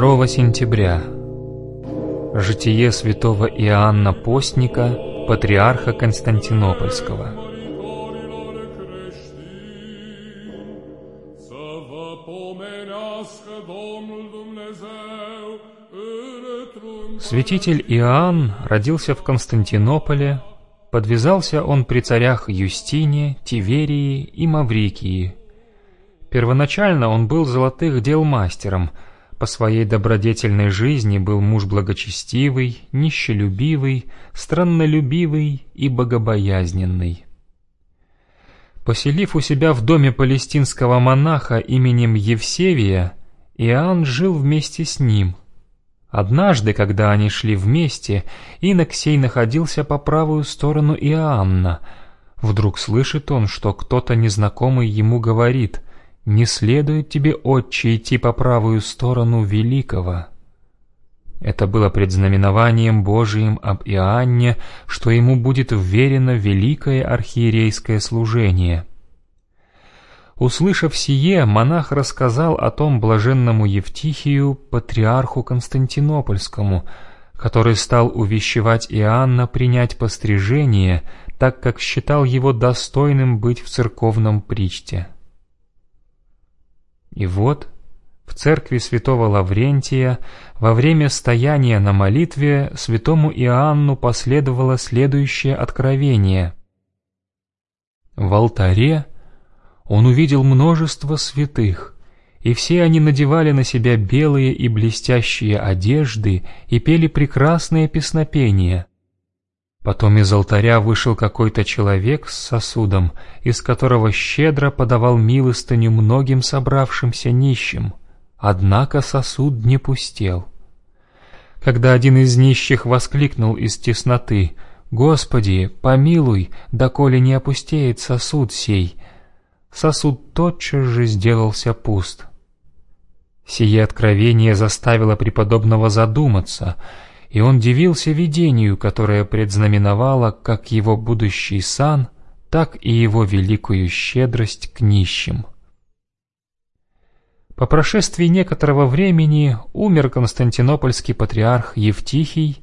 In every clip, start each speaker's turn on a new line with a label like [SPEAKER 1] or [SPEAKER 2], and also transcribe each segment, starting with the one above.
[SPEAKER 1] 2 сентября. Житие святого Иоанна Постника, патриарха Константинопольского. Святитель Иоанн родился в Константинополе, подвязался он при царях Юстине, Тиверии и Маврикии. Первоначально он был золотых дел мастером – по своей добродетельной жизни был муж благочестивый, нищелюбивый, страннолюбивый и богобоязненный. Поселив у себя в доме палестинского монаха именем Евсевия, Иоанн жил вместе с ним. Однажды, когда они шли вместе, Иноксей находился по правую сторону Иоанна. Вдруг слышит он, что кто-то незнакомый ему говорит — не следует тебе, отче, идти по правую сторону великого». Это было предзнаменованием Божиим об Иоанне, что ему будет вверено великое архиерейское служение. Услышав сие, монах рассказал о том блаженному Евтихию, патриарху Константинопольскому, который стал увещевать Иоанна принять пострижение, так как считал его достойным быть в церковном причте. И вот в церкви святого Лаврентия во время стояния на молитве святому Иоанну последовало следующее откровение. В алтаре он увидел множество святых, и все они надевали на себя белые и блестящие одежды и пели прекрасные песнопения — Потом из алтаря вышел какой-то человек с сосудом, из которого щедро подавал милостыню многим собравшимся нищим. Однако сосуд не пустел. Когда один из нищих воскликнул из тесноты «Господи, помилуй, доколе не опустеет сосуд сей», сосуд тотчас же сделался пуст. Сие откровение заставило преподобного задуматься — и он дивился видению, которое предзнаменовало как его будущий сан, так и его великую щедрость к нищим. По прошествии некоторого времени умер константинопольский патриарх Евтихий,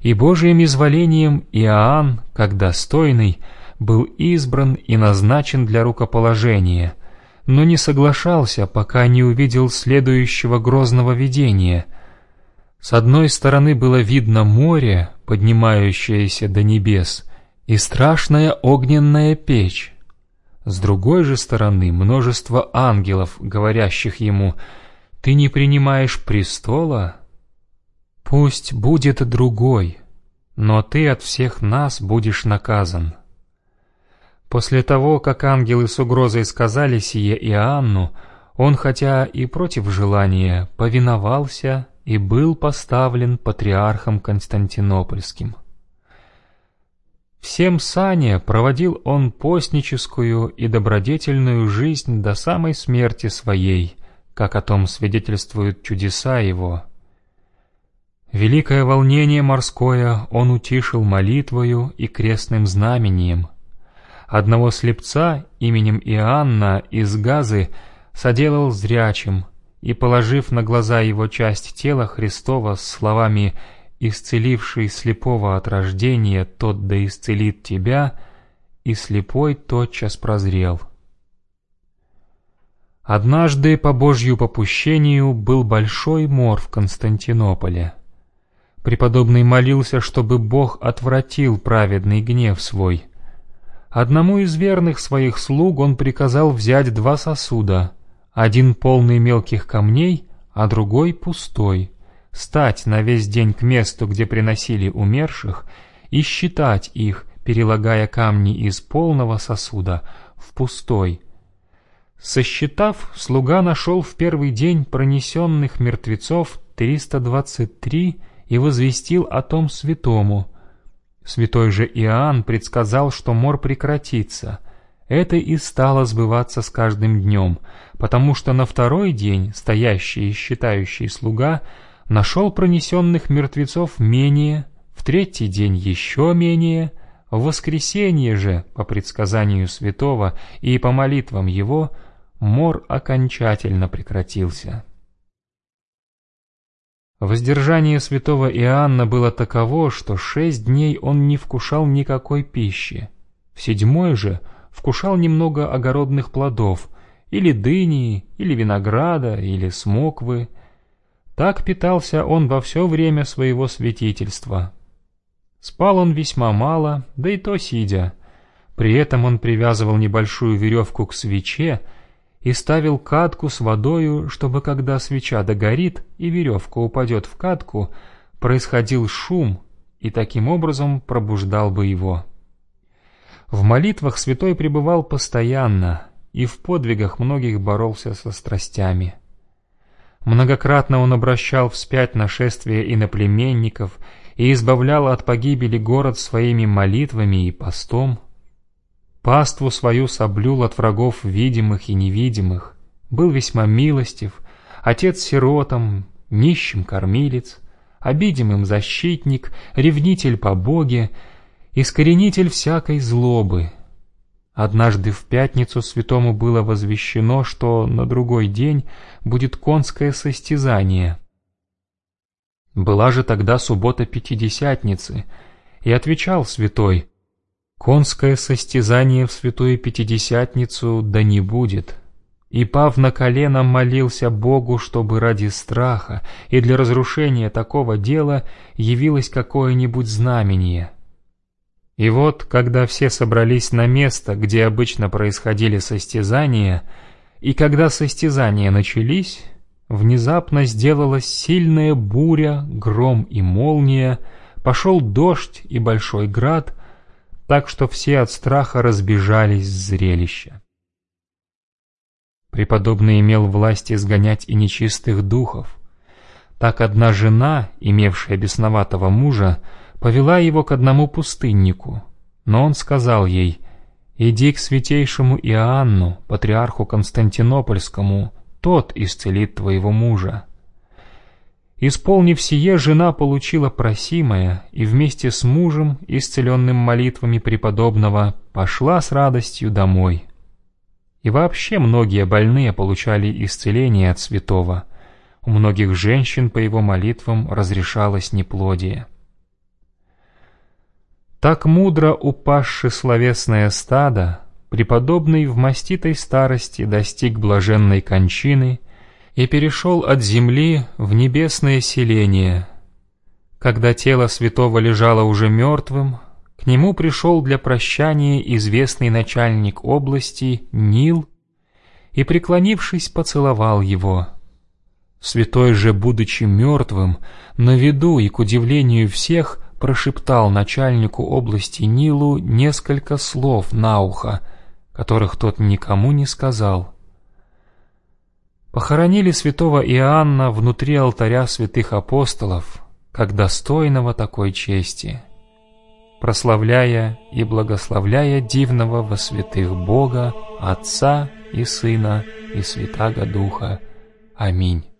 [SPEAKER 1] и Божиим изволением Иоанн, как достойный, был избран и назначен для рукоположения, но не соглашался, пока не увидел следующего грозного видения — с одной стороны было видно море, поднимающееся до небес, и страшная огненная печь. С другой же стороны множество ангелов, говорящих ему «Ты не принимаешь престола? Пусть будет другой, но ты от всех нас будешь наказан». После того, как ангелы с угрозой сказали сие Иоанну, он, хотя и против желания, повиновался и был поставлен патриархом Константинопольским. Всем сане проводил он постническую и добродетельную жизнь до самой смерти своей, как о том свидетельствуют чудеса его. Великое волнение морское он утишил молитвою и крестным знамением. Одного слепца именем Иоанна из Газы соделал зрячим — и, положив на глаза его часть тела Христова словами «Исцеливший слепого от рождения, тот да исцелит тебя», и слепой тотчас прозрел. Однажды по Божью попущению был большой мор в Константинополе. Преподобный молился, чтобы Бог отвратил праведный гнев свой. Одному из верных своих слуг он приказал взять два сосуда — один полный мелких камней, а другой пустой, стать на весь день к месту, где приносили умерших, и считать их, перелагая камни из полного сосуда в пустой. Сосчитав, слуга нашел в первый день пронесенных мертвецов 323 и возвестил о том святому. Святой же Иоанн предсказал, что мор прекратится — это и стало сбываться с каждым днем, потому что на второй день стоящий и считающий слуга нашел пронесенных мертвецов менее, в третий день еще менее, в воскресенье же, по предсказанию святого и по молитвам его, мор окончательно прекратился. Воздержание святого Иоанна было таково, что шесть дней он не вкушал никакой пищи. В седьмой же вкушал немного огородных плодов, или дыни, или винограда, или смоквы. Так питался он во все время своего святительства. Спал он весьма мало, да и то сидя. При этом он привязывал небольшую веревку к свече и ставил катку с водою, чтобы когда свеча догорит и веревка упадет в катку, происходил шум и таким образом пробуждал бы его. В молитвах святой пребывал постоянно и в подвигах многих боролся со страстями. Многократно он обращал вспять нашествие иноплеменников и избавлял от погибели город своими молитвами и постом. Паству свою соблюл от врагов видимых и невидимых, был весьма милостив, отец сиротам, нищим кормилец, обидимым защитник, ревнитель по Боге, искоренитель всякой злобы. Однажды в пятницу святому было возвещено, что на другой день будет конское состязание. Была же тогда суббота Пятидесятницы, и отвечал святой, Конское состязание в Святую Пятидесятницу да не будет. И, пав на колено, молился Богу, чтобы ради страха и для разрушения такого дела явилось какое-нибудь знамение. И вот, когда все собрались на место, где обычно происходили состязания, и когда состязания начались, внезапно сделалась сильная буря, гром и молния, пошел дождь и большой град — так что все от страха разбежались с зрелища. Преподобный имел власть изгонять и нечистых духов. Так одна жена, имевшая бесноватого мужа, повела его к одному пустыннику, но он сказал ей, «Иди к святейшему Иоанну, патриарху Константинопольскому, тот исцелит твоего мужа». Исполнив сие, жена получила просимое и вместе с мужем, исцеленным молитвами преподобного, пошла с радостью домой. И вообще многие больные получали исцеление от святого. У многих женщин по его молитвам разрешалось неплодие. Так мудро упасши словесное стадо, преподобный в маститой старости достиг блаженной кончины — и перешел от земли в небесное селение. Когда тело святого лежало уже мертвым, к нему пришел для прощания известный начальник области Нил и, преклонившись, поцеловал его. Святой же, будучи мертвым, на виду и к удивлению всех, прошептал начальнику области Нилу несколько слов на ухо, которых тот никому не сказал. Похоронили святого Иоанна внутри алтаря святых апостолов, как достойного такой чести, прославляя и благословляя дивного во святых Бога, Отца и Сына и Святаго Духа. Аминь.